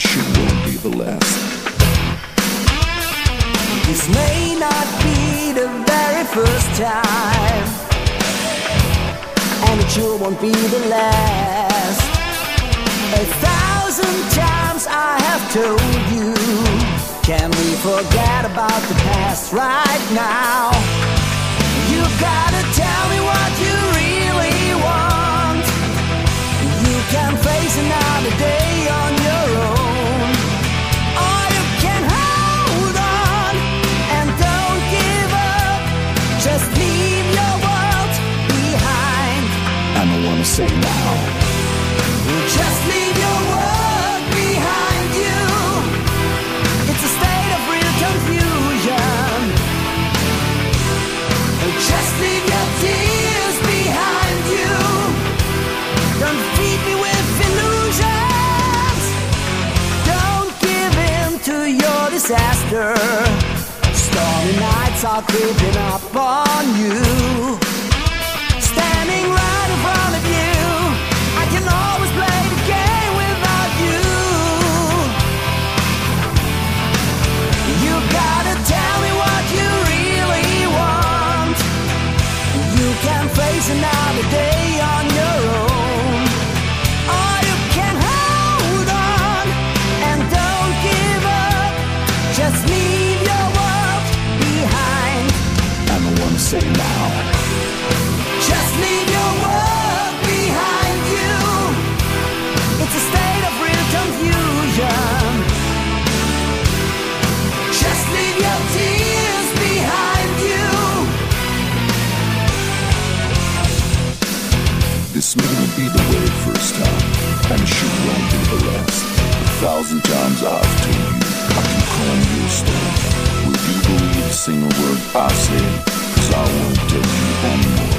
and she won't be the last. This may not be the very first time, and it sure won't be the last. A thousand times I have told you, can we forget about the past right now? You gotta tell wanna say now. Just leave your world behind you. It's a state of real confusion. Just leave your tears behind you. Don't feed me with illusions. Don't give in to your disaster. Stormy nights are creeping up on you. Standing right in front of you, I can always play the game without you. You gotta tell me what you really want. You can face another day on your own. Or you can hold on and don't give up. Just leave your world behind. I don't wanna say now. This may be the way first time, and it should won't be the last. A thousand times I've told you, I can you your storm. Will you believe a single word I say? Cause I won't tell you anymore.